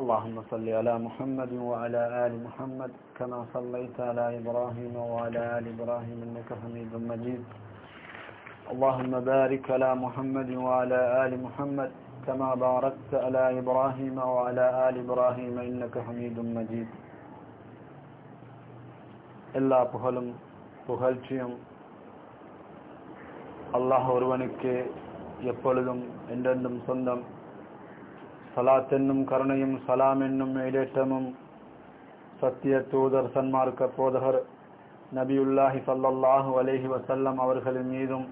اللهم صل على محمد وعلى آل محمد كما صليت على إبراهيم وعلى آل إبراهيم إنك حميد مجيد. اللهم بارك على محمد وعلى آل محمد كما باركت على إبراهيم وعلى آل إبراهيم إنك حميد مجيد. എല്ലാ പുഹലും الله അള്ളാഹ് ഒരുവനുക്ക് എപ്പോഴും إندندم صندم சலாத் என்னும் கருணையும் சலாம் என்னும் மேலேற்றமும் சத்திய தூதர் சன்மார்க்க போதகர் நபியுல்லாஹி சல்லல்லாஹு அலேஹி வசல்லம் அவர்களின் மீதும்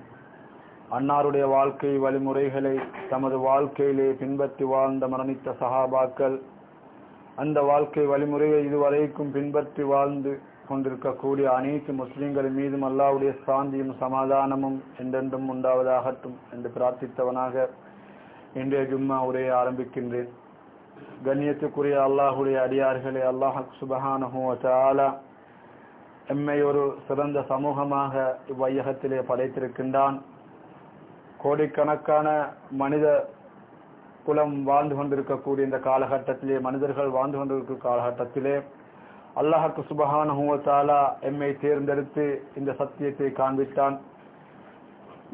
அன்னாருடைய வாழ்க்கை வழிமுறைகளை தமது வாழ்க்கையிலே பின்பற்றி வாழ்ந்த மரணித்த சஹாபாக்கள் அந்த வாழ்க்கை வழிமுறையை இதுவரைக்கும் பின்பற்றி வாழ்ந்து கொண்டிருக்கக்கூடிய அனைத்து முஸ்லிம்களின் மீதும் அல்லாவுடைய சாந்தியும் சமாதானமும் என்றென்றும் உண்டாவதாகட்டும் என்று பிரார்த்தித்தவனாக இன்றைய ஜும்மா உரையை ஆரம்பிக்கின்றேன். கண்ணியத்துக்குரிய அல்லாஹுடைய அடியார்களே அல்லாஹ் சுபஹானஹூ எம்மை ஒரு சிறந்த சமூகமாக இவ்வையகத்திலே படைத்திருக்கின்றான். கோடிக்கணக்கான மனித குலம் வாழ்ந்து கொண்டிருக்கக்கூடிய இந்த காலகட்டத்திலே மனிதர்கள் வாழ்ந்து கொண்டிருக்கும் காலகட்டத்திலே அல்லாஹுக்கு சுபஹானுவத்தாலா எம்மை தேர்ந்தெடுத்து இந்த சத்தியத்தை காண்பித்தான்.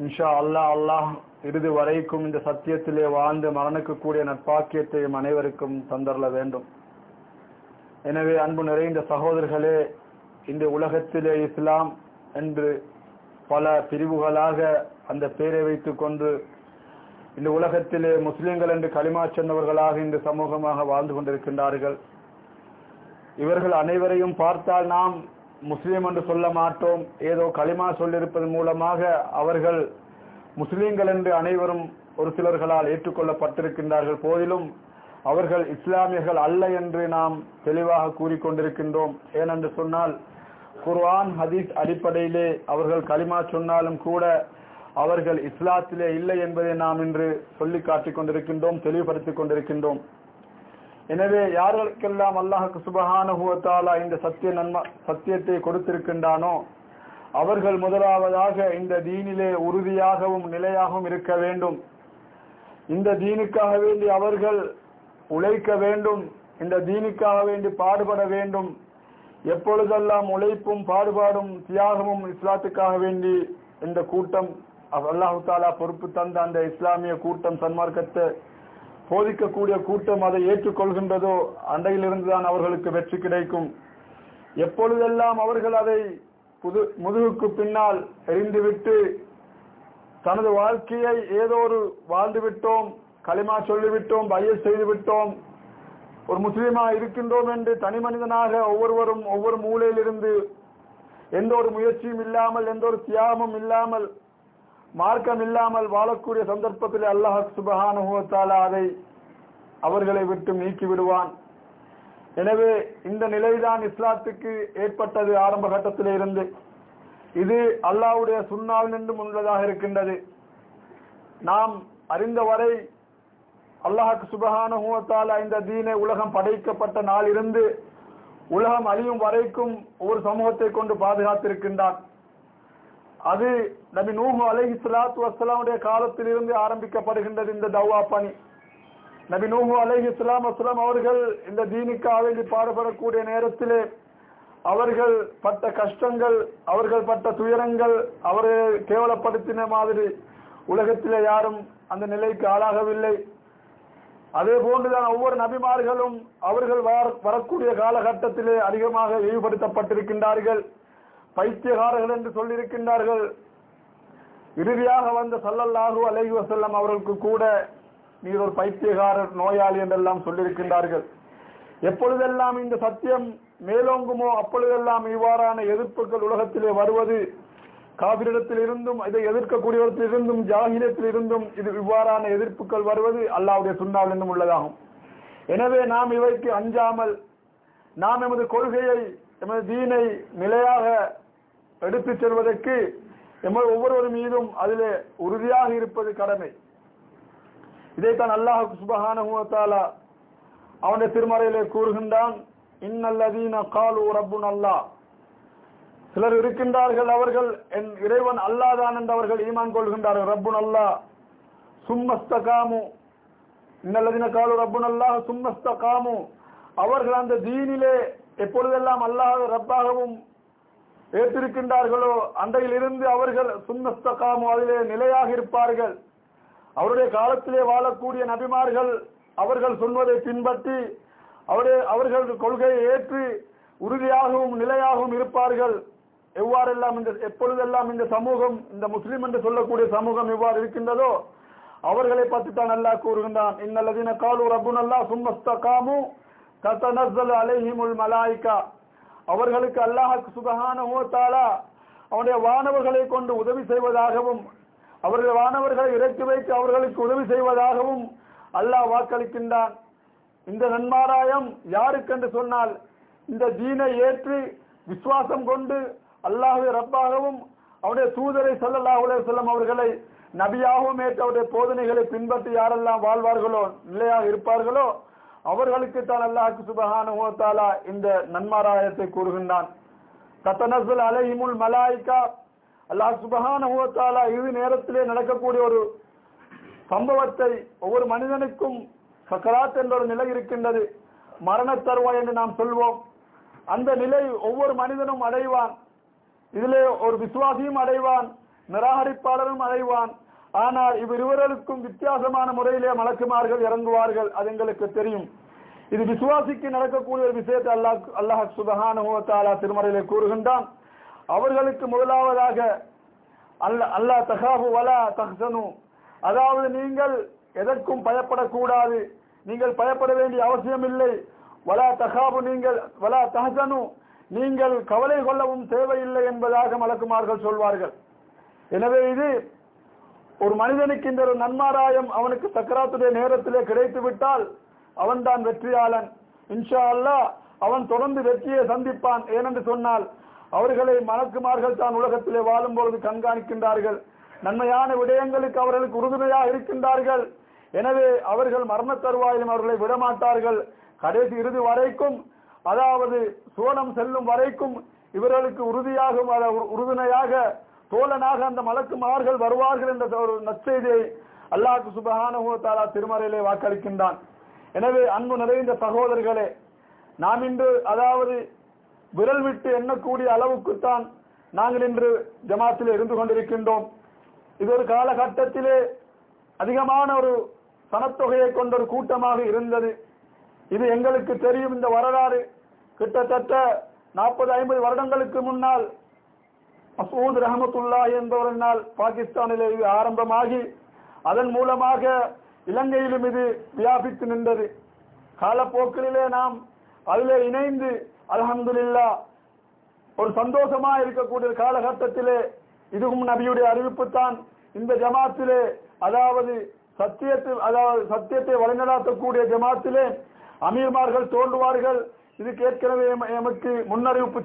இன்ஷா அல்லாஹ் அல்லாஹ் இறுதி வரைக்கும் இந்த சத்தியத்திலே வாழ்ந்து மரணிக்கக்கூடிய நற்பாக்கியத்தையும் அனைவருக்கும் தந்தரல வேண்டும். எனவே அன்பு நிறைந்த சகோதரர்களே இந்த உலகத்திலே இஸ்லாம் என்று பல பிரிவுகளாக அந்த பேரை வைத்துக் கொண்டு இந்த உலகத்திலே முஸ்லிம்கள் என்று களிமா சென்றவர்களாக இந்த சமூகமாக வாழ்ந்து கொண்டிருக்கின்றார்கள். இவர்கள் அனைவரையும் பார்த்தால் நாம் முஸ்லீம் என்று சொல்ல மாட்டோம். ஏதோ களிமா சொல்லிருப்பதன் மூலமாக அவர்கள் முஸ்லீம்கள் என்று அனைவரும் ஒரு சிலர்களால் ஏற்றுக்கொள்ளப்பட்டிருக்கின்றார்கள். போதிலும் அவர்கள் இஸ்லாமியர்கள் அல்ல என்று நாம் தெளிவாக கூறிக்கொண்டிருக்கின்றோம். ஏனென்று சொன்னால் குர்ஆன் ஹதீஸ் அடிப்படையிலே அவர்கள் களிமா சொன்னாலும் கூட அவர்கள் இஸ்லாத்திலே இல்லை என்பதை நாம் இன்று சொல்லி காட்டிக் கொண்டிருக்கின்றோம் தெளிவுபடுத்திக் கொண்டிருக்கின்றோம். எனவே யார்களுக்கெல்லாம் அல்லாஹுக்கு சுபகானுபவத்தாலா இந்த சத்திய நன்ம சத்தியத்தை கொடுத்திருக்கின்றானோ அவர்கள் முதலாவதாக இந்த தீனிலே உறுதியாகவும் நிலையாகவும் இருக்க வேண்டும். இந்த தீனுக்காக வேண்டி அவர்கள் உழைக்க வேண்டும். இந்த தீனுக்காக வேண்டி பாடுபட வேண்டும். எப்பொழுதெல்லாம் உழைப்பும் பாடுபாடும் தியாகமும் இஸ்லாத்துக்காக வேண்டி இந்த கூட்டம் அல்லாஹு தாலா பொறுப்பு தந்த அந்த இஸ்லாமிய கூட்டம் சன்மார்க்கத்தை போதிக்கக்கூடிய கூட்டம் அதை ஏற்றுக்கொள்கின்றதோ அண்டையிலிருந்துதான் அவர்களுக்கு வெற்றி கிடைக்கும். எப்பொழுதெல்லாம் அவர்கள் அதை புது முதுகுக்கு பின்னால் எரிந்துவிட்டு தனது வாழ்க்கையை ஏதோ ஒரு வாழ்ந்துவிட்டோம் களிமா சொல்லிவிட்டோம் பைய செய்துவிட்டோம். ஒரு முஸ்லீமா இருக்கின்றோம் என்று தனி மனிதனாக ஒவ்வொருவரும் ஒவ்வொரு மூலையிலிருந்து எந்த ஒரு முயற்சியும் இல்லாமல் எந்த ஒரு தியாகமும் இல்லாமல் மார்க்கம் இல்லாமல் வாழக்கூடிய சந்தர்ப்பத்தில் அல்லாஹ் சுபஹானுவத்தாலா அதை அவர்களை விட்டு நீக்கி விடுவான் எனவே இந்த நிலைதான் இஸ்லாத்துக்கு ஏற்பட்டது ஆரம்ப கட்டத்தில் இருந்து. இது அல்லாவுடைய சுண்ணாவில் நின்றும் உள்ளதாக இருக்கின்றது. நாம் அறிந்தவரை அல்லாஹுக்கு சுபகானுவத்தாலா இந்த தீனை உலகம் படைக்கப்பட்ட நாள் இருந்து உலகம் அழியும் வரைக்கும் ஒரு சமூகத்தை கொண்டு பாதுகாத்திருக்கின்றான். அது நபி நூஹு அலை இஸ்லாத்து வசலாமுடைய காலத்திலிருந்து ஆரம்பிக்கப்படுகின்றது இந்த தவ்வா பணி. நபி நூஹு அலஹி இஸ்லாம் அஸ்லாம் அவர்கள் இந்த தீனுக்காக வேண்டி பாடுபடக்கூடிய நேரத்திலே அவர்கள் பட்ட கஷ்டங்கள் அவர்கள் பட்ட துயரங்கள் அவர்கள் கேவலப்படுத்தின மாதிரி உலகத்திலே யாரும் அந்த நிலைக்கு ஆளாகவில்லை. அதே போன்றுதான் ஒவ்வொரு நபிமார்களும் அவர்கள் வரக்கூடிய காலகட்டத்திலே அதிகமாக இழிவுபடுத்தப்பட்டிருக்கின்றார்கள். பைத்தியகாரர்கள் என்று சொல்லியிருக்கின்றார்கள். இறுதியாக வந்த சல்லல்லாஹு அலைஹி வசல்லம் அவர்களுக்கு கூட நீர் ஒரு பைத்தியகாரர் நோயாளி என்றெல்லாம் சொல்லியிருக்கின்றார்கள். எப்பொழுதெல்லாம் இந்த சத்தியம் மேலோங்குமோ அப்பொழுதெல்லாம் இவ்வாறான எதிர்ப்புகள் உலகத்திலே வருவது காவிரிடத்தில் இருந்தும் இதை எதிர்க்கக்கூடியவற்றில் இருந்தும் ஜாகிரத்தில் இருந்தும் இது இவ்வாறான எதிர்ப்புகள் வருவது அல்லாவுடைய சுண்ணாவில் இருந்தும் உள்ளதாகும். எனவே நாம் இவைக்கு அஞ்சாமல் நாம் எமது கொள்கையை எமது தீனை நிலையாக எடுத்துச் செல்வதற்கு எமது ஒவ்வொருவர் மீதும் அதிலே உறுதியாக இருப்பது கடமை. இதைத்தான் அல்லாஹ் சுபஹானுவத்தாலா அவனுடைய திருமறையிலே கூறுகின்றான் இன்னல்லதீன காலு ரப்புன் அல்லாஹ். சிலர் இருக்கின்றார்கள் அவர்கள் என் இறைவன் அல்லாதான் என்று அவர்கள் ஈமான் கொள்கின்றார்கள் ரப்புன் அல்லா சும்மஸ்தகாமு. இன்னல்லதின காலு ரப்புனல்லாஹ் சும்மஸ்தகாமு. அவர்கள் அந்த தீனிலே எப்பொழுதெல்லாம் அல்லாஹ் ரப்பாகவும் ஏற்றிருக்கின்றார்களோ அன்றையிலிருந்து அவர்கள் சும்மஸ்தகாமு அதிலே நிலையாக இருப்பார்கள். அவருடைய காலத்திலே வாழக்கூடிய நபிமார்கள் அவர்கள் சொல்வதை பின்பற்றி அவருடைய அவர்கள் கொள்கையை ஏற்று உறுதியாகவும் நிலையாகவும் இருப்பார்கள். எவ்வாறெல்லாம் இந்த எப்பொழுதெல்லாம் இந்த சமூகம் இந்த முஸ்லீம் என்று சொல்லக்கூடிய சமூகம் எவ்வாறு இருக்கின்றதோ அவர்களை பற்றி தான் அல்லாஹ் கூறுகின்றான். இன்னல்லதீன காலு ரப்புனல்லா சும்மஸ்தகாமு தத்தனஸ்ஸல் அலைஹிமுல் மலாய்கா. அவர்களுக்கு அல்லாஹ் சுபஹானஹு தஆலா அவனுடைய வானவர்களை கொண்டு உதவி செய்வதாகவும் அவர்கள் வானவர்களை இறக்கி வைத்து அவர்களுக்கு உதவி செய்வதாகவும் அல்லாஹ் வாக்களிக்கின்றான். இந்த நன்மாராயம் யாருக்கென்று சொன்னால் இந்த தீனை ஏற்று விசுவாசம் கொண்டு அல்லாஹ்வை ரப்பாகவும் அவருடைய தூதரை ஸல்லல்லாஹு செல்லும் அவர்களை நபியாகவும் ஏற்று அவருடைய போதனைகளை பின்பற்றி யாரெல்லாம் வாழ்வார்களோ நிலையாக இருப்பார்களோ அவர்களுக்கு தான் அல்லாஹ் சுபஹானஹு இந்த நன்மாராயத்தை கூறுகின்றான். தத்தனஸ்ஸல் அலைஹிமுல் மலாய்கா அல்லாஹ் சுபகான முகத்தாலா இறுதி இது நேரத்திலே நடக்கக்கூடிய ஒரு சம்பவத்தை ஒவ்வொரு மனிதனுக்கும் சக்கராத் என்ற ஒரு நிலை இருக்கின்றது. மரண தருவாய் என்று நாம் சொல்வோம். அந்த நிலை ஒவ்வொரு மனிதனும் அடைவான். இதிலே ஒரு விசுவாசியும் அடைவான். நிராகரிப்பாளரும் அடைவான். ஆனால் இவ்விருவர்களுக்கும் வித்தியாசமான முறையிலே மலக்குமார்கள் இறங்குவார்கள் அது எங்களுக்கு தெரியும். இது விசுவாசிக்கு நடக்கக்கூடிய ஒரு விஷயத்தை அல்லாஹ் அல்லாஹ் சுபஹானுவத்தாலா திருமறையிலே கூறுகின்றான். அவர்களுக்கு முதலாவதாக அல்ல அல்லாஹ் தகாபு வலா தஹ்சனு. அதாவது நீங்கள் எதற்கும் பயப்படக்கூடாது. நீங்கள் பயப்பட வேண்டிய அவசியம் இல்லை வலா தகாபு நீங்கள் வலா தஹசனு. நீங்கள் கவலை கொள்ளவும் தேவையில்லை என்பதாக மலக்குமார்கள் சொல்வார்கள். எனவே இது ஒரு மனிதனுக்கு இந்த ஒரு நன்மாராயம் அவனுக்கு சக்கராத்துடைய நேரத்திலே கிடைத்து விட்டால் அவன்தான் வெற்றியாளன். இன்ஷா அல்லாஹ் அவன் தொடர்ந்து வெற்றியை சந்திப்பான். ஏனென்று சொன்னால் அவர்களை மலக்குமார்கள் தான் உலகத்திலே வாழும் பொழுது கண்காணிக்கின்றார்கள். நன்மையான விடயங்களுக்கு அவர்களுக்கு உறுதுணையாக இருக்கின்றார்கள். எனவே அவர்கள் மரண தருவாயிலும் அவர்களை விடமாட்டார்கள். கடைசி இறுதி வரைக்கும் அதாவது சோனம் செல்லும் வரைக்கும் இவர்களுக்கு உறுதியாக உறுதுணையாக தோழனாக அந்த மலக்குமார்கள் வருவார்கள் என்ற ஒரு நற்செய்தியை அல்லாஹ் சுபஹானஹு திருமறையிலே வாக்களிக்கின்றான். எனவே அன்பு நிறைந்த சகோதரர்களே நாம் இன்று அதாவது விரல் விட்டு எண்ணக்கூடிய அளவுக்குத்தான் நாங்கள் இன்று ஜமாத்தில் இருந்து கொண்டிருக்கின்றோம். இது ஒரு காலகட்டத்திலே அதிகமான ஒரு சனத்தொகையை கொண்ட ஒரு கூட்டமாக இருந்தது. இது எங்களுக்கு தெரியும். இந்த வரலாறு கிட்டத்தட்ட நாற்பது ஐம்பது வருடங்களுக்கு முன்னால் மசூத் ரஹமத்துல்லா என்பவரினால் பாகிஸ்தானில் இது ஆரம்பமாகி அதன் மூலமாக இலங்கையிலும் இது வியாபித்து நின்றது. காலப்போக்கிலே நாம் அதிலே இணைந்து அலஹமதுல்லா ஒரு சந்தோஷமா இருக்கக்கூடிய காலகட்டத்திலே இதுவும் நபியுடைய அறிவிப்பு தான் இந்த ஜமாத்திலே அதாவது சத்தியத்தை அதாவது சத்தியத்தை வழிநடாத்தக்கூடிய ஜமாத்திலே அமீர்மார்கள் தோன்றுவார்கள். இதுக்கு ஏற்கனவே எமக்கு முன்னறிவிப்பு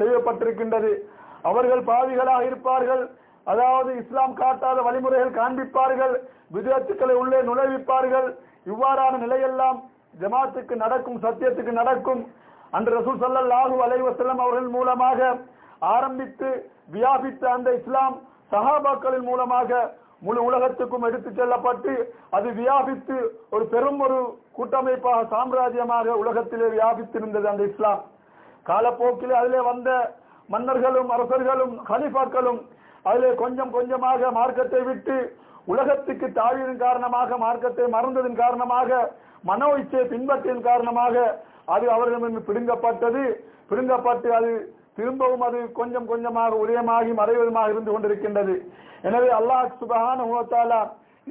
செய்யப்பட்டிருக்கின்றது. அவர்கள் பாவிகளாக இருப்பார்கள். அதாவது இஸ்லாம் காட்டாத வழிமுறைகள் காண்பிப்பார்கள். விதத்துக்களை உள்ளே நுழைவிப்பார்கள். இவ்வாறான நிலையெல்லாம் ஜமாத்துக்கு நடக்கும் சத்தியத்துக்கு நடக்கும். அன்று ரசூல் சல்லாஹூ அலைவசல்லம் அவர்கள் மூலமாக ஆரம்பித்து வியாபித்த அந்த இஸ்லாம் சஹாபாக்களின் மூலமாக முழு உலகத்துக்கும் எடுத்துச் செல்லப்பட்டு அது வியாபித்து ஒரு பெரும் ஒரு கூட்டமைப்பாக சாம்ராஜ்யமாக உலகத்திலே வியாபித்திருந்தது அந்த இஸ்லாம். காலப்போக்கிலே அதிலே வந்த மன்னர்களும் அரசர்களும் ஹலிஃபாக்களும் அதிலே கொஞ்சம் கொஞ்சமாக மார்க்கத்தை விட்டு உலகத்துக்கு தாழ்வின் காரணமாக மார்க்கத்தை மறந்ததன் காரணமாக மனோ இச்சையை பின்பற்றியதன் காரணமாக அது அவர்களிடம் பிடுங்கப்பட்டது. பிடுங்கப்பட்டு அது திரும்பவும் அது கொஞ்சம் கொஞ்சமாக உதயமாகி மறைவதுமாக இருந்து கொண்டிருக்கின்றது. எனவே அல்லாஹ் சுபஹானஹு வ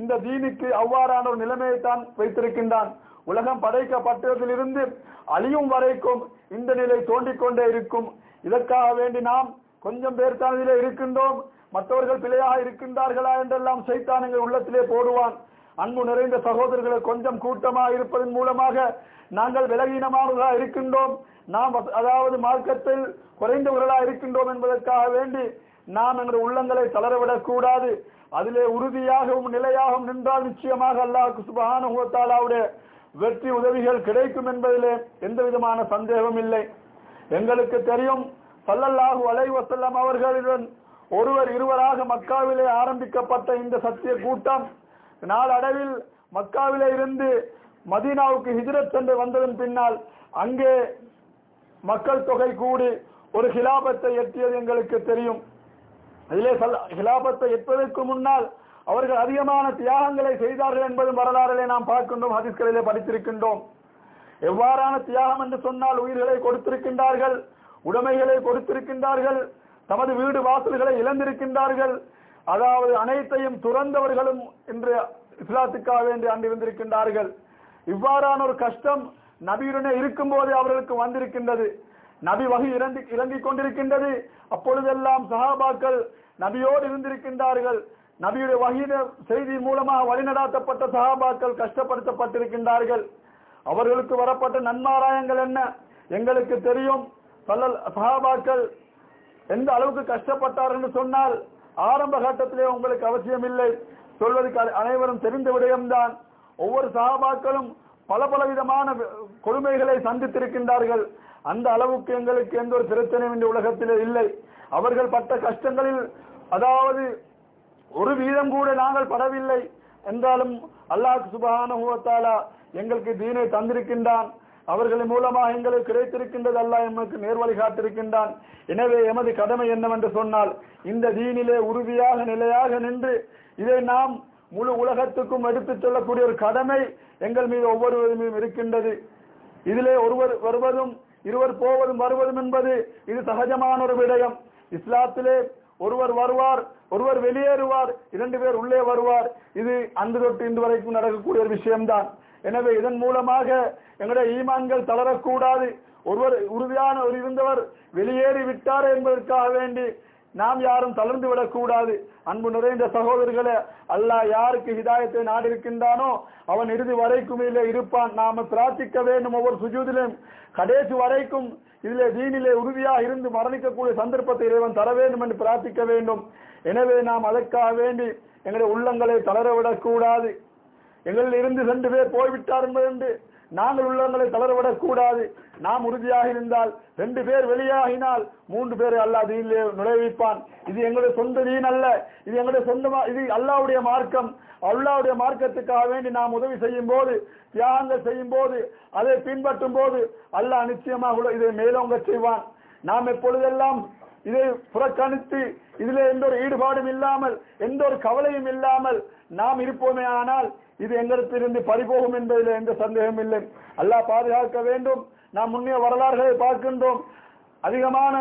இந்த தீனுக்கு அவ்வாறான ஒரு நிலைமையை தான் வைத்திருக்கின்றான். உலகம் படைக்கப்பட்டதிலிருந்து அழியும் வரைக்கும் இந்த நிலை தோண்டிக் கொண்டே இருக்கும். இதற்காக வேண்டி நாம் கொஞ்சம் பேர் தான் இதிலே இருக்கின்றோம். மற்றவர்கள் பிழையாக இருக்கின்றார்களா என்றெல்லாம் சைத்தான் எங்கள் உள்ளத்திலே போடுவான். அன்பு நிறைந்த சகோதரர்களை கொஞ்சம் கூட்டமாக இருப்பதன் மூலமாக நாங்கள் விலகீனமானவர்களாக இருக்கின்றோம். நாம் அதாவது மார்க்கத்தில் குறைந்தவர்களாக இருக்கின்றோம் என்பதற்காக வேண்டி நாம் எங்கள் உள்ளங்களை தளரவிடக் கூடாது. அதிலே உறுதியாகவும் நிலையாகவும் நின்றால் நிச்சயமாக அல்லாஹ் சுபானுகத்தாலாவுடைய வெற்றி உதவிகள் கிடைக்கும் என்பதிலே எந்த விதமான சந்தேகமும் இல்லை. எங்களுக்கு தெரியும் சல்லல்லாஹு அலைவசல்லம் அவர்களுடன் ஒருவர் இருவராக மக்காவிலே ஆரம்பிக்கப்பட்ட இந்த சத்திய கூட்டம் நாளடைவில் மக்காவிலே இருந்து மதீனாவுக்கு ஹிஜ்ரத் சென்று வந்ததன் பின்னால் அங்கே மக்கள் தொகை கூடி ஒரு ஹிலாபத்தை எட்டியது எங்களுக்கு தெரியும். அதிலே ஹிலாபத்தை எட்டுவதற்கு முன்னால் அவர்கள் அதிகமான தியாகங்களை செய்தார்கள் என்பதும் வரலாறுகளை நாம் பார்க்கின்றோம் ஹதீஸ்களிலே படித்திருக்கின்றோம். எவ்வாறான தியாகம் என்று சொன்னால் உயிர்களை கொடுத்திருக்கின்றார்கள் உடைமைகளை கொடுத்திருக்கின்றார்கள் தமது வீடு வாசல்களை இழந்திருக்கின்றார்கள். அதாவது அனைத்தையும் துறந்தவர்களும் இன்று இஸ்லாத்துக்காக வேண்டி அன்று இருந்திருக்கின்றார்கள் இவ்வாறான ஒரு கஷ்டம் நபியுடனே இருக்கும் போது அவர்களுக்கு வந்திருக்கின்றது. நபி வகை இறங்கி இறங்கிக் கொண்டிருக்கின்றது. அப்பொழுதெல்லாம் சஹாபாக்கள் நபியோடு இருந்திருக்கின்றார்கள். நபியுடைய வகையின செய்தி மூலமாக வழிநடாத்தப்பட்ட சகாபாக்கள் கஷ்டப்படுத்தப்பட்டிருக்கின்றார்கள். அவர்களுக்கு வரப்பட்ட நன்மாராயங்கள் என்ன? எங்களுக்கு தெரியும். சல்லல் சகாபாக்கள் எந்த அளவுக்கு கஷ்டப்பட்டார் என்று சொன்னால் ஆரம்ப கட்டத்திலே உங்களுக்கு அவசியம் இல்லை சொல்வதற்கு அனைவரும் தெரிந்த விடயம்தான். ஒவ்வொரு சகாபாக்களும் பல பல விதமான கொடுமைகளை சந்தித்திருக்கின்றார்கள். அந்த அளவுக்கு எங்களுக்கு எந்த ஒரு பிரச்சனையும் இந்த உலகத்திலே இல்லை. அவர்கள் பட்ட கஷ்டங்களில் அதாவது ஒரு வீதம் கூட நாங்கள் படவில்லை. என்றாலும் அல்லாஹ் சுபஹான எங்களுக்கு தீனை தந்திருக்கின்றான். அவர்களின் மூலமாக எங்களுக்கு கிடைத்திருக்கின்றது அல்லாஹ் எமக்கு நேர்வழி காட்டிருக்கின்றான் எனவே எமது கடமை என்னவென்று சொன்னால் இந்த தீனிலே உறுதியாக நிலையாக நின்று இதை நாம் முழு உலகத்துக்கும் எடுத்துச் செல்லக்கூடிய ஒரு கடமை எங்கள் மீது ஒவ்வொருவரும் இருக்கின்றது. இதிலே ஒருவர் வருவதும் இருவர் போவதும் வருவதும் என்பது இது சகஜமான ஒரு விடயம். இஸ்லாத்திலே ஒருவர் வருவார் ஒருவர் வெளியேறுவார் இரண்டு பேர் உள்ளே வருவார். இது அன்று தொட்டு இன்று வரைக்கும் நடக்கக்கூடிய ஒரு விஷயம்தான். எனவே இதன் மூலமாக எங்களுடைய ஈமான்கள் தளரக்கூடாது. ஒருவர் உறுதியான ஒரு இருந்தவர் வெளியேறி விட்டார் என்பதற்காக வேண்டி நாம் யாரும் தளர்ந்து விடக்கூடாது. அன்பு நிறைந்த சகோதரர்களே அல்லாஹ் யாருக்கு ஹிதாயத்தை நாடிருக்கின்றானோ அவன் இறுதி வரைக்கும் இல்லை இருப்பான். நாம பிரார்த்திக்க வேண்டும் ஒவ்வொரு சுஜூதிலும். கடைசி வரைக்கும் இதிலே தீனிலே உறுதியாக இருந்து மரணிக்கக்கூடிய சந்தர்ப்பத்தை இறைவன் தர வேண்டும் என்று பிரார்த்திக்க வேண்டும். எனவே நாம் அதற்காக வேண்டி எங்களுடைய உள்ளங்களை தளர விடக்கூடாது. எங்களில் இருந்து ரெண்டு பேர் போய்விட்டார் என்று நாங்கள் உள்ளவங்களை தளரவிடக் கூடாது. நாம் உறுதியாக இருந்தால் ரெண்டு பேர் வெளியாகினால் மூன்று பேர் அல்லாஹ் தீனிலே நுழைவிப்பான். இது எங்களுடைய சொந்த தீன் அல்ல. இது எங்களுடைய சொந்தமா இது அல்லாவுடைய மார்க்கம். அல்லாவுடைய மார்க்கத்துக்காக வேண்டி நாம் உதவி செய்யும் போது தியாகங்கள் செய்யும் போது அதை பின்பற்றும் போது அல்லாஹ் நிச்சயமாக உள்ள- இதை மேலோங்க செய்வான். நாம் எப்பொழுதெல்லாம் இதை புறக்கணித்து இதிலே எந்த ஒரு ஈடுபாடும் இல்லாமல் எந்த ஒரு கவலையும் இல்லாமல் நாம் இருப்போமே ஆனால் இது எங்களிடத்திலிருந்து பறிபோகும் என்பதில் எந்த சந்தேகம் இல்லை. அல்லாஹ் பாதுகாக்க வேண்டும். நாம் முன்னே வரலாறுகளை பார்க்கின்றோம். அதிகமான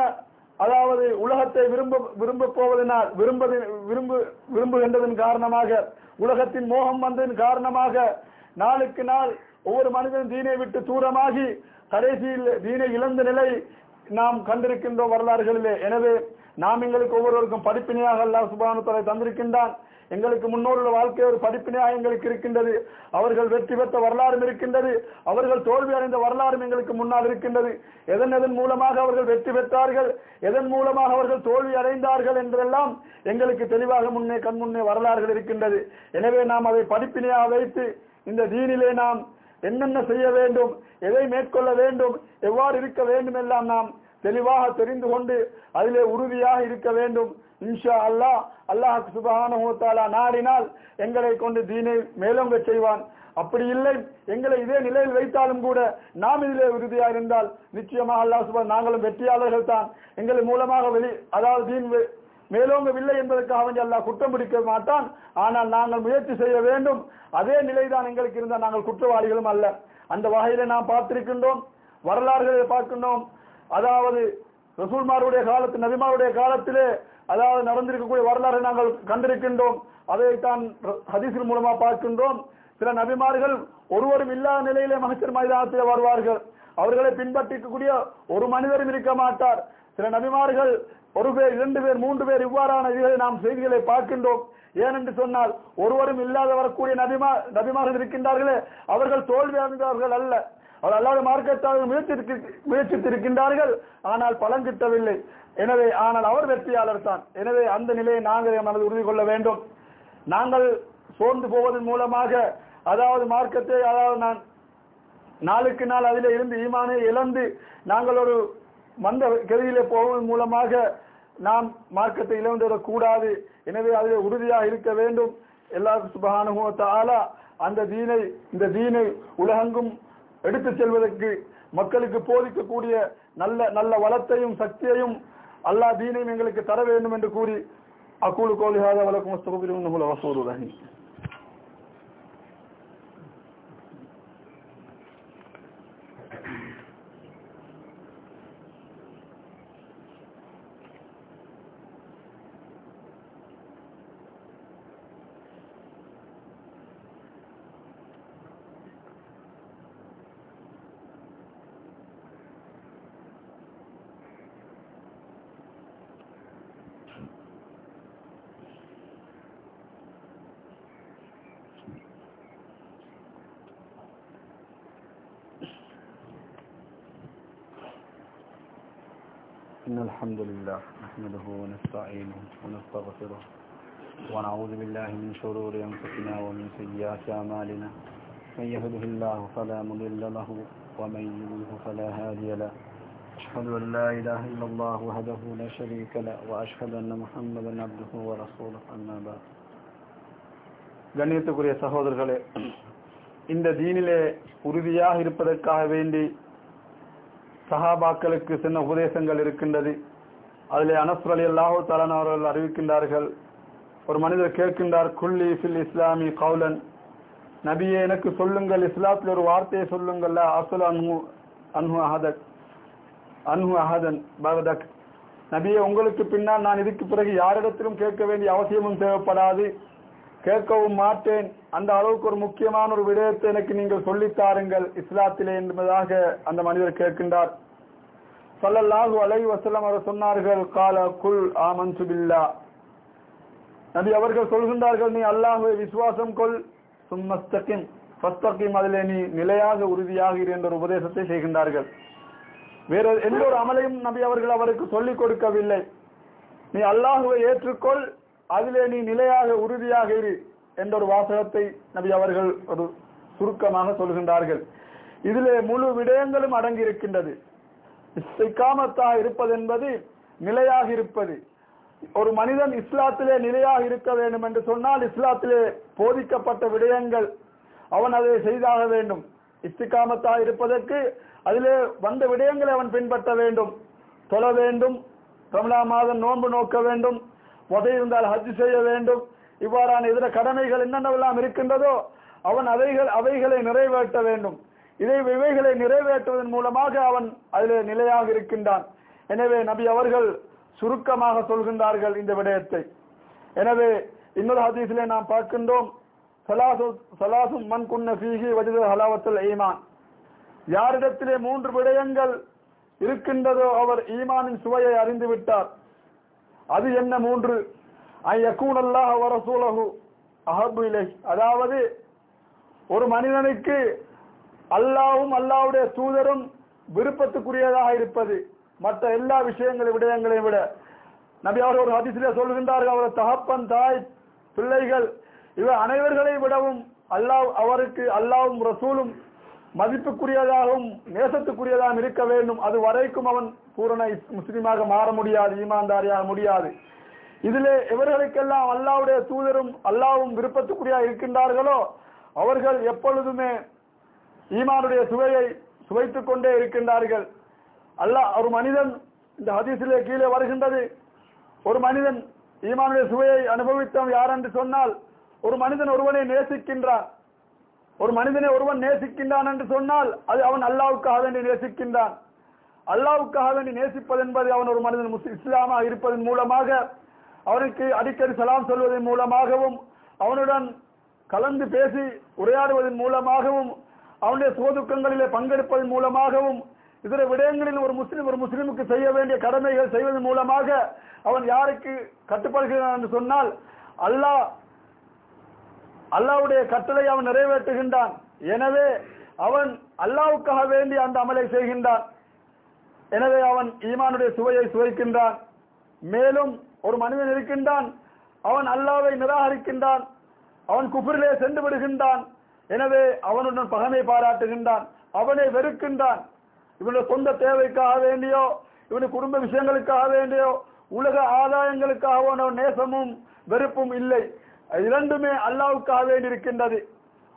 அதாவது உலகத்தை விரும்ப விரும்ப போவதனால் விரும்பது விரும்பு விரும்புகின்றதன் காரணமாக உலகத்தின் மோகம் வந்ததன் காரணமாக நாளுக்கு நாள் ஒவ்வொரு மனிதன் தீனை விட்டு தூரமாகி கடைசியில் தீனை இழந்த நிலை நாம் கண்டிருக்கின்றோம் வரலாறுகளிலே. எனவே நாம் எங்களுக்கு ஒவ்வொருவருக்கும் படிப்பினையாக அல்லாஹ் சுபானு தலை தந்திருக்கின்றான். எங்களுக்கு முன்னோருடைய வாழ்க்கை ஒரு படிப்பினையாக எங்களுக்கு இருக்கின்றது. அவர்கள் வெற்றி பெற்ற வரலாறும் இருக்கின்றது. அவர்கள் தோல்வி அடைந்த வரலாறும் எங்களுக்கு முன்னால் இருக்கின்றது. எதன் எதன் மூலமாக அவர்கள் வெற்றி பெற்றார்கள்? எதன் மூலமாக அவர்கள் தோல்வி அடைந்தார்கள் என்றெல்லாம் எங்களுக்கு தெளிவாக முன்னே கண் முன்னே வரலாறுகள் இருக்கின்றது. எனவே நாம் அதை படிப்பினையாக வைத்து இந்த தீனிலே நாம் என்னென்ன செய்ய வேண்டும் எதை மேற்கொள்ள வேண்டும் எவ்வாறு இருக்க வேண்டும் எல்லாம் நாம் தெளிவாக தெரிந்து கொண்டு அதிலே உறுதியாக இருக்க வேண்டும். இன்ஷா அல்லாஹ் அல்லாஹ் சுபஹானஹு வ நாடினால் எங்களை கொண்டு தீனை மேலோங்க செய்வான். அப்படி இல்லை எங்களை இதே நிலையில் வைத்தாலும் கூட நாம் இதிலே உறுதியாக இருந்தால் நிச்சயமாக அல்லாஹ் சுபா நாங்களும் வெற்றியாளர்கள் தான். எங்கள் மூலமாக வெளி அதாவது தீன் மேலோங்கவில்லை என்பதற்காக வந்து அல்லாஹ் குற்றம் பிடிக்க மாட்டான். ஆனால் நாங்கள் முயற்சி செய்ய வேண்டும். அதே நிலைதான் எங்களுக்கு இருந்தால் நாங்கள் குற்றவாளிகளும் அல்ல. அந்த வகையில நாம் பார்த்திருக்கின்றோம் வரலாறுகளை பார்க்கின்றோம். அதாவது ரசூல்மாருடைய காலத்து நபிமாருடைய காலத்திலே அதாவது நடந்திருக்கக்கூடிய வரலாறு நாங்கள் கண்டிருக்கின்றோம். அதைத்தான் ஹதீஸின் மூலமா பார்க்கின்றோம். சில நபிமார்கள் ஒருவரும் இல்லாத நிலையிலே மகசர் மைதானத்தில் வருவார்கள். அவர்களை பின்பற்றிக்கக்கூடிய ஒரு மனிதரும் இருக்க மாட்டார். சில நபிமார்கள் ஒரு பேர் இரண்டு பேர் மூன்று பேர் இவ்வாறான இதுகளை நாம் செய்திகளை பார்க்கின்றோம். ஏனென்று சொன்னால் ஒருவரும் இல்லாத வரக்கூடிய நபிமா நபிமார்கள் இருக்கின்றார்களே அவர்கள் தோல்வி அடைந்தவர்கள் அல்ல. அவர் அல்லாத மார்க்கத்தால் முயற்சி முயற்சித்திருக்கின்றார்கள் ஆனால் பலன் கிட்டவில்லை. எனவே ஆனால் அவர் வெற்றியாளர் தான். எனவே அந்த நிலையை நாங்கள் மனது உறுதி கொள்ள வேண்டும். நாங்கள் சோர்ந்து போவதன் மூலமாக அதாவது மார்க்கத்தை அதாவது நான் நாளுக்கு நாள் அதிலே இருந்து ஈமானை இழந்து நாங்கள் ஒரு மந்த கருவியிலே போவதன் மூலமாக நாம் மார்க்கத்தை இழந்துவிடக் கூடாது. எனவே அதில் உறுதியாக இருக்க வேண்டும். எல்லா சுபகானுகத்தால அந்த தீனை இந்த தீனை உலகெங்கும் எடுத்துச் செல்வதற்கு மக்களுக்கு போதிக்கக்கூடிய நல்ல நல்ல வளத்தையும் சக்தியையும் அல்லாஹ் தீனையும் எங்களுக்கு தர வேண்டும் என்று கூறி அக்கூலு கோலிஹாத வழக்கம் ரஹீம். الحمد لله نحمده ونستعينه ونستغفره ونعوذ بالله من شرور أنفسنا ومن سيئات أعمالنا. من يهده الله فلا مضل له ومن يضلله فلا هادي له. أشهد أن لا إله إلا الله وحده لا شريك له وأشهد أن محمدا عبده ورسوله. أما بعد. கண்ணியத்துக்குரிய சகோதரர்களே இந்த தீனிலே உறுதியாக இருப்பதற்காக வேண்டி சஹாபாக்களுக்கு சின்ன உபதேசங்கள் இருக்கின்றது. அதிலே அனஸ்ர் அலி அல்லாஹூ தலான் அவர்கள் அறிவிக்கின்றார்கள் ஒரு மனிதர் கேட்கின்றார் குல்லி ஃபில் இஸ்லாமி கவுலன் நபியே எனக்கு சொல்லுங்கள் இஸ்லாத்தில் ஒரு வார்த்தையை சொல்லுங்கள்ல அசுல் அன்ஹு அன்ஹு அஹதக் அன்ஹு அஹதன் பகதக். நபியே உங்களுக்கு பின்னால் நான் இதுக்கு பிறகு யாரிடத்திலும் கேட்க வேண்டிய அவசியமும் தேவைப்படாது. கேட்கவும் மாட்டேன். அந்த அளவுக்கு ஒரு முக்கியமான ஒரு விடயத்தை எனக்கு நீங்கள் சொல்லித் தாருங்கள். இஸ்லாத்திலே என்பதாக அந்த மனிதர் கேட்கின்றார். சல்லல்லாஹு அலை வசலம் அவர் சொன்னார்கள் கால குல் ஆமன்து நபி அவர்கள் சொல்கின்றார்கள் நீ அல்லாஹுவை விசுவாசம் கொள். சும்மஸ்தகிம் ஃபஸ்தகிம். அதிலே நீ நிலையாக உறுதியாக இரு என்ற ஒரு உபதேசத்தை செய்கின்றார்கள். வேற எந்த ஒரு அமலையும் நபி அவர்கள் அவருக்கு சொல்லிக் கொடுக்கவில்லை. நீ அல்லாஹுவை ஏற்றுக்கொள். அதிலே நீ நிலையாக உறுதியாக இரு என்ற ஒரு வாசகத்தை நபி அவர்கள் ஒரு சுருக்கமாக சொல்கின்றார்கள். இதிலே முழு விடயங்களும் அடங்கி இருக்கின்றது இஸ்திகாமத்தாக இருப்பது என்பது நிலையாக இருப்பது. ஒரு மனிதன் இஸ்லாத்திலே நிலையாக இருக்க வேண்டும் என்று சொன்னால் இஸ்லாத்திலே போதிக்கப்பட்ட விடயங்கள் அவன் அதை செய்தாக வேண்டும். இஸ்திகாமத்தாக இருப்பதற்கு அதிலே வந்த விடயங்களை அவன் பின்பற்ற வேண்டும். தொழ வேண்டும். ரமலா மாதம் நோன்பு நோக்க வேண்டும். புதை இருந்தால் ஹஜ் செய்ய வேண்டும். இவ்வாறான இதர கடமைகள் என்னென்னவெல்லாம் இருக்கின்றதோ அவன் அவைகள் அவைகளை நிறைவேற்ற வேண்டும். இதை இவைகளை நிறைவேற்றுவதன் மூலமாக அவன் அதிலே நிலையாக இருக்கின்றான். எனவே நபி அவர்கள் சுருக்கமாக சொல்கின்றார்கள் இந்த விடயத்தை. எனவே இன்னொரு ஹதீஸிலே நாம் பார்க்கின்றோம் சலாசு சலாசும் மண் குன்ன ஃபீஹி வஜித ஹலாவத்தில் ஈமான். யாரிடத்திலே மூன்று விடயங்கள் இருக்கின்றதோ அவர் ஈமானின் சுவையை அறிந்து விட்டார். அது என்ன மூன்று? ஐயக்கூனல்லாஹ் வரசூலகு அஹபு இலை அதாவது ஒரு மனிதனுக்கு அல்லாவும் அல்லாவுடைய தூதரும் விருப்பத்துக்குரியதாக இருப்பது. மற்ற எல்லா விஷயங்களை விடயங்களையும் விட. நபி அவர் ஒரு அதிசய சொல்கின்றார்கள் அவரது தகப்பன் தாய் பிள்ளைகள் இவர் அனைவர்களை விடவும் அல்லாஹ் அவருக்கு அல்லாவும் ரசூலும் மதிப்புக்குரியதாகவும் நேசத்துக்குரியதாகவும் இருக்க வேண்டும். அது வரைக்கும் அவன் பூரண முஸ்லீமாக மாற முடியாது ஈமான்தாரியாக முடியாது. இதிலே எவர்களுக்கெல்லாம் அல்லாவுடைய தூதரும் அல்லாவும் விருப்பத்துக்குரியாக இருக்கின்றார்களோ அவர்கள் எப்பொழுதுமே ஈமானுடைய சுவையை சுவைத்துக் கொண்டே இருக்கின்றார்கள். அல்லாஹ் ஒரு மனிதன் இந்த ஹதீஸிலே கீழே வருகின்றது ஒரு மனிதன் ஈமானுடைய சுவையை அனுபவித்தவன் யார் என்று சொன்னால் ஒரு மனிதன் ஒருவனை நேசிக்கின்றான். ஒரு மனிதனை ஒருவன் நேசிக்கின்றான் என்று சொன்னால் அது அவன் அல்லாவுக்காக வேண்டி நேசிக்கின்றான். அல்லாவுக்காக வேண்டி நேசிப்பது என்பது அவன் ஒரு மனிதன் முஸ்லிம் இஸ்லாமாக இருப்பதன் மூலமாக அவனுக்கு அடிக்கடி சலாம் சொல்வதன் மூலமாகவும் அவனுடன் கலந்து பேசி உரையாடுவதன் மூலமாகவும் அவனுடைய சோதுக்கங்களிலே பங்கெடுப்பதன் மூலமாகவும் இதர விடயங்களில் ஒரு முஸ்லீம் ஒரு முஸ்லீமுக்கு செய்ய வேண்டிய கடமைகள் செய்வதன் மூலமாக அவன் யாருக்கு கட்டுப்படுகிறான் என்று சொன்னால் அல்லாஹ் அல்லாவுடைய கட்டளை அவன் நிறைவேற்றுகின்றான். எனவே அவன் அல்லாவுக்காக வேண்டி அந்த அமலை செய்கின்றான். எனவே அவன் ஈமானுடைய சுவையை சுவைக்கின்றான். மேலும் ஒரு மனிதன் இருக்கின்றான். அவன் அல்லாவை நிராகரிக்கின்றான். அவன் குஃபரிலே சென்று விடுகின்றான். எனவே அவனுடன் பகமை பாராட்டுகின்றான். அவனை வெறுக்கின்றான். இவனுடைய சொந்த தேவைக்காக வேண்டியோ இவனுடைய குடும்ப விஷயங்களுக்காக வேண்டியோ உலக ஆதாயங்களுக்காக நேசமும் வெறுப்பும் இல்லை. இரண்டுமே அல்லாவுக்காக வேண்டி இருக்கின்றது.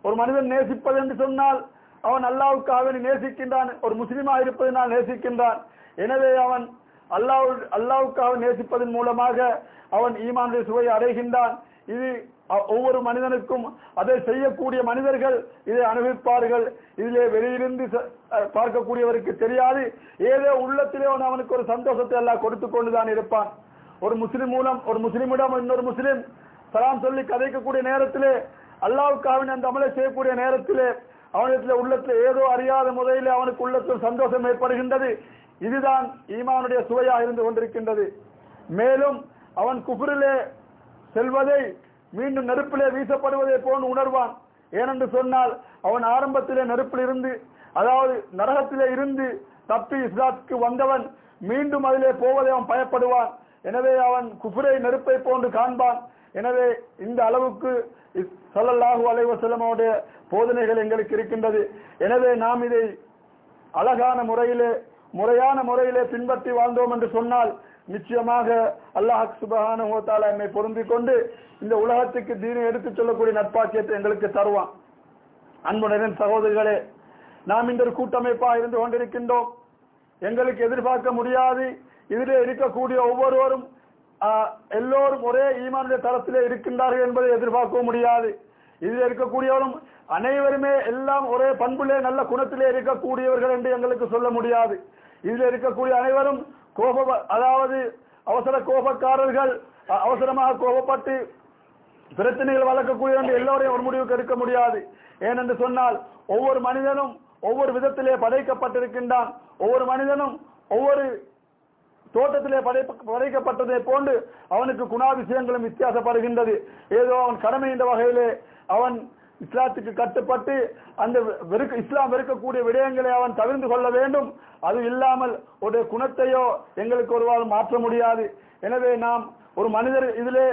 ஒரு மனிதன் நேசிப்பது என்று சொன்னால் அவன் அல்லாவுக்காக வேண்டி நேசிக்கின்றான். ஒரு முஸ்லீமாக இருப்பதனால் நேசிக்கின்றான். எனவே அவன் அல்லாஹ் அல்லாவுக்காக நேசிப்பதன் மூலமாக அவன் ஈமானுடைய சுவையை அடைகின்றான். இது ஒவ்வொரு மனிதனுக்கும் அதை செய்யக்கூடிய மனிதர்கள் இதை அனுபவிப்பார்கள். இதிலே வெளியிலிருந்து ச- அஹ் பார்க்கக்கூடியவருக்கு தெரியாது. ஏதோ உள்ளத்திலே அவன் அவனுக்கு ஒரு சந்தோஷத்தை எல்லாம் கொடுத்து கொண்டுதான் இருப்பான். ஒரு முஸ்லிம் மூலம் ஒரு முஸ்லிமிடம் இன்னொரு முஸ்லிம் சலாம் சொல்லி கதைக்கக்கூடிய நேரத்திலே அல்லாவுக்காக அந்த அமலை செய்யக்கூடிய நேரத்திலே அவனிடத்தில் உள்ளத்தில் ஏதோ அறியாத முறையில் அவனுக்கு உள்ளத்தில் சந்தோஷம் ஏற்படுகின்றது. இதுதான் ஈமானுடைய சுவையாக இருந்து கொண்டிருக்கின்றது. மேலும் அவன் குஃபரிலே செல்வதை மீண்டும் நெருப்பிலே வீசப்படுவதை போன்று உணர்வான். ஏனென்று சொன்னால் அவன் ஆரம்பத்திலே நெருப்பில் இருந்து அதாவது நரகத்திலே இருந்து தப்பி இஸ்லாத்துக்கு வந்தவன் மீண்டும் அதிலே போவதை அவன் பயப்படுவான். எனவே அவன் குபுரை நெருப்பை போன்று காண்பான். எனவே இந்த அளவுக்கு இஸ்- ஸல்லல்லாஹு போதனைகள் எங்களுக்கு இருக்கின்றது. எனவே நாம் இதை அழகான முறையிலே முறையான முறையிலே பின்பற்றி வாழ்ந்தோம் என்று சொன்னால் நிச்சயமாக அல்லாஹ் சுபஹான வ என்னை பொருந்திக் கொண்டு இந்த உலகத்துக்கு தீனை எடுத்துச் சொல்லக்கூடிய நட்பாக்கியத்தை எங்களுக்கு தருவான். அன்புடன் சகோதரிகளே நாம் இந்த ஒரு கூட்டமைப்பாக இருந்து கொண்டிருக்கின்றோம். எங்களுக்கு எதிர்பார்க்க முடியாது. இதிலே இருக்கக்கூடிய ஒவ்வொருவரும் எல்லோரும் ஒரே ஈமானுடைய தரத்திலே இருக்கின்றார்கள் என்பதை எதிர்பார்க்க முடியாது. இதில் இருக்கக்கூடியவரும் அனைவருமே எல்லாம் ஒரே பண்புலே நல்ல குணத்திலே இருக்கக்கூடியவர்கள் என்று எங்களுக்கு சொல்ல முடியாது. இதில் இருக்கக்கூடிய அனைவரும் கோப அதாவது அவசர கோபக்காரர்கள் அவசரமாக கோபப்பட்டு பிரச்சனைகள் வளர்க்கக்கூடிய என்று எல்லோரையும் ஒரு முடிவுக்கு எடுக்க முடியாது. ஏனென்று சொன்னால் ஒவ்வொரு மனிதனும் ஒவ்வொரு விதத்திலே படைக்கப்பட்டிருக்கின்றான். ஒவ்வொரு மனிதனும் ஒவ்வொரு தோட்டத்திலே படைப்ப- படைக்கப்பட்டதை போன்று அவனுக்கு குணாதிசயங்களும் வித்தியாசப்படுகின்றது. ஏதோ அவன் கடமை என்ற வகையிலே அவன் இஸ்லாத்துக்கு கட்டுப்பட்டு அந்த வெறுக்க இஸ்லாம் வெறுக்கக்கூடிய விடயங்களை அவன் தவிர்த்து கொள்ள வேண்டும். அது இல்லாமல் ஒரு குணத்தையோ எங்களுக்கு ஒருவாறு மாற்ற முடியாது. எனவே நாம் ஒரு மனிதர் இதிலே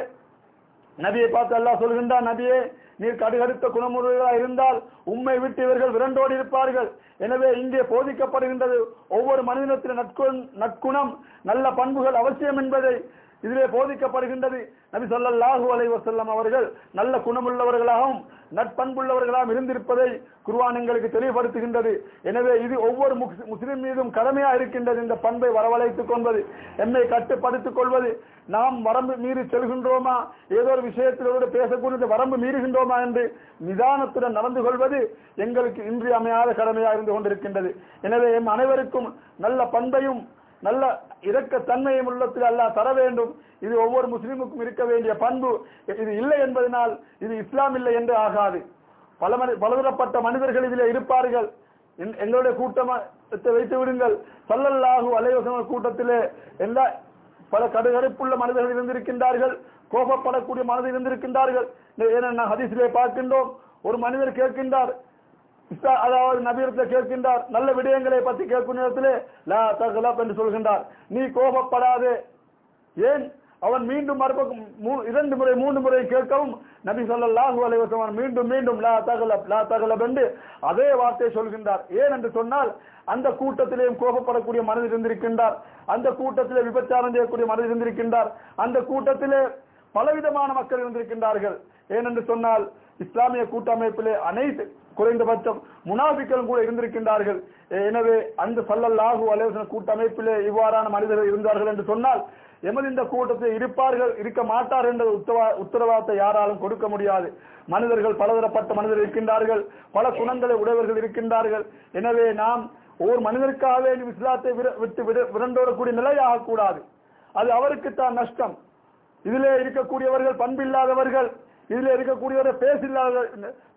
நபியை பார்த்து அல்லாஹ் சொல்கின்றார் நபியே நீர் கடுகடுத்த குணமுறைகளாக இருந்தால் உம்மை விட்டு இவர்கள் விரண்டோடி இருப்பார்கள். எனவே இங்கே போதிக்கப்படுகின்றது ஒவ்வொரு மனிதனத்தின் நற்குணம் நற்குணம் நல்ல பண்புகள் அவசியம் என்பதை இதிலே போதிக்கப்படுகின்றது. நபி சொல்லல்லாஹு அலைவசல்லம் அவர்கள் நல்ல குணமுள்ளவர்களாகவும் நட்பண்புள்ளவர்களாம் இருந்திருப்பதை குருவான் எங்களுக்கு தெளிவுபடுத்துகின்றது. எனவே இது ஒவ்வொரு முஸ்- முஸ்லிம் மீதும் கடமையாக இருக்கின்றது இந்த பண்பை வரவழைத்துக் கொள்வது எம்மை கட்டுப்படுத்திக் கொள்வது. நாம் வரம்பு மீறி செல்கின்றோமா? ஏதோ ஒரு விஷயத்திலோடு பேசக்கூடிய வரம்பு மீறுகின்றோமா என்று நிதானத்துடன் நடந்து கொள்வது எங்களுக்கு இன்றியமையாத கடமையாக இருந்து கொண்டிருக்கின்றது. எனவே எம் அனைவருக்கும் நல்ல பண்பையும் நல்ல இரக்க தன்மையும் உள்ளத்தில் அல்லாஹ் தர வேண்டும். இது ஒவ்வொரு முஸ்லீமுக்கும் இருக்க வேண்டிய பண்பு. இது இல்லை என்பதனால் இது இஸ்லாம் இல்லை என்று ஆகாது. பல மனி பலதரப்பட்ட மனிதர்கள் இதிலே இருப்பார்கள். என்- எங்களுடைய கூட்டத்தை வைத்து விடுங்கள். சல்லல்லாஹு அலைவசம கூட்டத்திலே எல்லா பல கடுகடுப்புள்ள மனிதர்கள் இருந்திருக்கின்றார்கள். கோபப்படக்கூடிய மனிதர்கள் இருந்திருக்கின்றார்கள். ஏன்னா ஹதீசிலே பார்க்கின்றோம். ஒரு மனிதர் கேட்கின்றார் அதாவது நபீரத்தில் கேட்கின்றார் நல்ல விடயங்களை பற்றி கேட்கும் நேரத்திலே லா தகலப் என்று சொல்கின்றார். நீ கோபப்படாதே. ஏன்? அவன் மீண்டும் மறுபக்கம் மூ- இரண்டு முறை மூன்று முறை கேட்கவும் நபி சொல்லாஹு அலைஹி மீண்டும் மீண்டும் லா தகலப் லா தகலப் என்று அதே வார்த்தையை சொல்கின்றார். ஏன் என்று சொன்னால் அந்த கூட்டத்திலேயும் கோபப்படக்கூடிய மனதில் இருந்திருக்கின்றார். அந்த கூட்டத்திலே விபச்சாரம் செய்யக்கூடிய மனதில் இருந்திருக்கின்றார். அந்த கூட்டத்திலே பலவிதமான மக்கள் இருந்திருக்கின்றார்கள். ஏனென்று சொன்னால் இஸ்லாமிய கூட்டமைப்பிலே அனைத்து குறைந்தபட்சம் முனாபிக்களும் கூட இருந்திருக்கின்றார்கள். எனவே அந்த சல்லல்லாஹு அலேசன கூட்டமைப்பிலே இவ்வாறான மனிதர்கள் இருந்தார்கள் என்று சொன்னால் எமது இந்த கூட்டத்தில் இருப்பார்கள் இருக்க மாட்டார் என்ற உத்தரவா உத்தரவாதத்தை யாராலும் கொடுக்க முடியாது. மனிதர்கள் பலதரப்பட்ட மனிதர்கள் இருக்கின்றார்கள் பல குணங்களை உடையவர்கள் இருக்கின்றார்கள். எனவே நாம் ஒவ்வொரு மனிதருக்காகவே இஸ்லாத்தை விட்டு விட- விரண்டோடக்கூடிய நிலையாகக்கூடாது. அது அது அவருக்குத்தான் நஷ்டம். இதிலே இருக்கக்கூடியவர்கள் பண்பில்லாதவர்கள் இதிலே இருக்கக்கூடியவர்கள் பேசில்லாத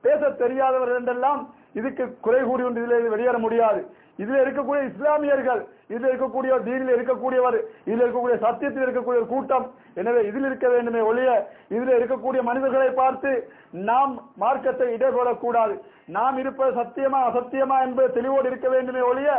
பேச தெரியாதவர்கள் என்றெல்லாம் இதுக்கு குறை கூறி ஒன்று இதில் வெளியேற முடியாது. இதில் இருக்கக்கூடிய இஸ்லாமியர்கள் இதில் இருக்கக்கூடிய தீனில் இருக்கக்கூடியவர் இதில் இருக்கக்கூடிய சத்தியத்தில் இருக்கக்கூடிய ஒரு கூட்டம். எனவே இதில் இருக்க வேண்டுமே ஒழிய இதில் இருக்கக்கூடிய மனிதர்களை பார்த்து நாம் மார்க்கத்தை இடகொள்ளக்கூடாது நாம் இருப்பது சத்தியமா அசத்தியமா என்பது தெளிவோடு இருக்க வேண்டுமே ஒழிய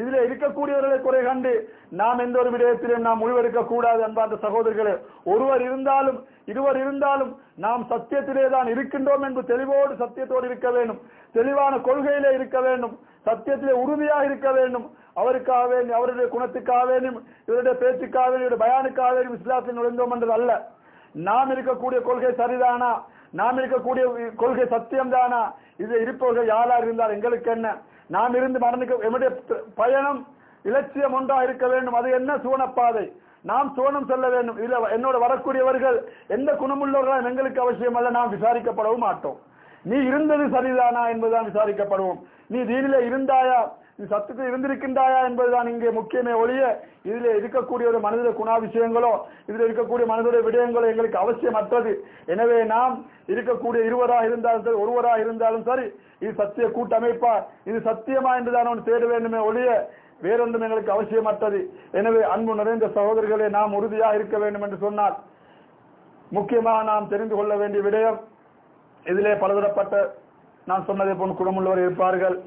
இதில் இருக்கக்கூடியவர்களை குறை கண்டு நாம் எந்த ஒரு விடயத்திலும் நாம் முடிவெடுக்க கூடாது அன்பார்ந்த சகோதரர்களே. ஒருவர் இருந்தாலும் இருவர் இருந்தாலும் நாம் சத்தியத்திலே தான் இருக்கின்றோம் என்று தெளிவோடு சத்தியத்தோடு இருக்க வேண்டும். தெளிவான கொள்கையிலே இருக்க வேண்டும். சத்தியத்திலே உறுதியாக இருக்க வேண்டும். அவருக்காக வேண்டும் அவருடைய குணத்துக்காக வேண்டும் இவருடைய பேச்சுக்காக வேண்டும் இவருடைய பயானுக்காக வேண்டும் இஸ்லாத்தில் நுழைந்தோம் என்றது அல்ல. நாம் இருக்கக்கூடிய கொள்கை சரிதானா? நாம் இருக்கக்கூடிய கொள்கை சத்தியம் தானா இது இருப்பவர்கள் யாராக இருந்தால் எங்களுக்கு என்ன? நாம் இருந்து மரணிக்க எம்முடைய பயணம் இலட்சியம் ஒன்றா இருக்க வேண்டும். அது என்ன சுவனப்பாதை? நாம் சோனம் செல்ல வேண்டும். இல்ல என்னோட வரக்கூடியவர்கள் எந்த குணமுள்ளவர்கள் எங்களுக்கு அவசியம் அல்ல. நாம் விசாரிக்கப்படவும் மாட்டோம். நீ இருந்தது சரிதானா என்பதுதான் விசாரிக்கப்படுவோம். நீ தீனில இருந்தாயா? நீ சத்துக்கு இருந்திருக்கின்றாயா என்பதுதான் இங்கே முக்கியமே ஒழிய இதில் இருக்கக்கூடிய ஒரு மனித குணாபிஷயங்களோ இதில் இருக்கக்கூடிய மனிதனுடைய விடயங்களோ எங்களுக்கு அவசியமற்றது. எனவே நாம் இருக்கக்கூடிய இருவராக இருந்தாலும் சரி ஒருவராக இருந்தாலும் சரி இது சத்திய கூட்டமைப்பா? இது சத்தியமா என்றுதான் அவன் தேட வேண்டுமே ஒழிய வேறொன்றும் எங்களுக்கு அவசியமற்றது. எனவே அன்பு நிறைந்த சகோதரர்களே நாம் உறுதியாக இருக்க வேண்டும் என்று சொன்னால் முக்கியமாக நாம் தெரிந்து கொள்ள வேண்டிய விடயம் இதிலே பலதரப்பட்ட நான் சொன்னதை போன்ற குணமுள்ளவர் இருப்பார்கள்.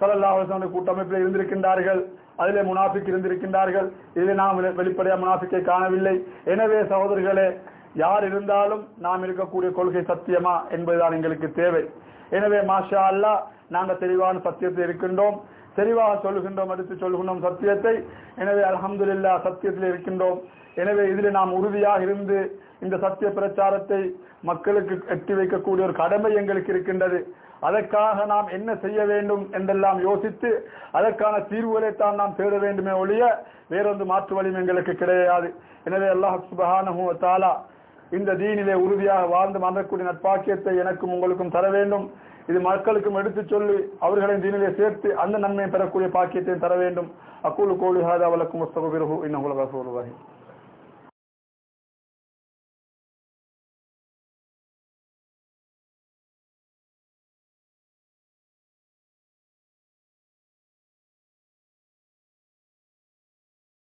சலல்லாஹ் கூட்டமைப்பில் இருந்திருக்கின்றார்கள். அதிலே முனாஃபிக் இருந்திருக்கின்றார்கள். இதில் நாம் வெளி- முனாஃபிக்கை காணவில்லை. எனவே சகோதரர்களே யார் இருந்தாலும் நாம் இருக்கக்கூடிய கொள்கை சத்தியமா என்பதுதான் எங்களுக்கு தேவை. எனவே மாஷா அல்லாஹ் நாங்கள் தெளிவான சத்தியத்தில் இருக்கின்றோம். தெளிவாக சொல்லுகின்றோம் எடுத்து சொல்கின்றோம் சத்தியத்தை. எனவே அலமதுல்லா சத்தியத்தில் இருக்கின்றோம். எனவே இதில் நாம் உறுதியாக இருந்து இந்த சத்திய பிரச்சாரத்தை மக்களுக்கு எட்டி வைக்கக்கூடிய ஒரு கடமை எங்களுக்கு இருக்கின்றது. அதற்காக நாம் என்ன செய்ய வேண்டும் என்றெல்லாம் யோசித்து அதற்கான தீர்வுகளை தான் நாம் தேட வேண்டுமே ஒழிய வேறொன்று மாற்று வழியும் எங்களுக்கு கிடையாது. எனவே அல்லாஹ் சுபஹானஹு தாலா இந்த தீனிலே உறுதியாக வாழ்ந்து மறக்கூடிய நட்பாக்கியத்தை எனக்கும் உங்களுக்கும் தர வேண்டும். இது மக்களுக்கும் எடுத்துச் சொல்லி அவர்களின் தீனிலே சேர்த்து அந்த நன்மையை பெறக்கூடிய பாக்கியத்தையும் தர வேண்டும். அக்கூலு கோலி ஹாதா வழக்கும் வஸ்தகுபிருஹு இன்னஹு லகஃபூருர் ரஹீம்.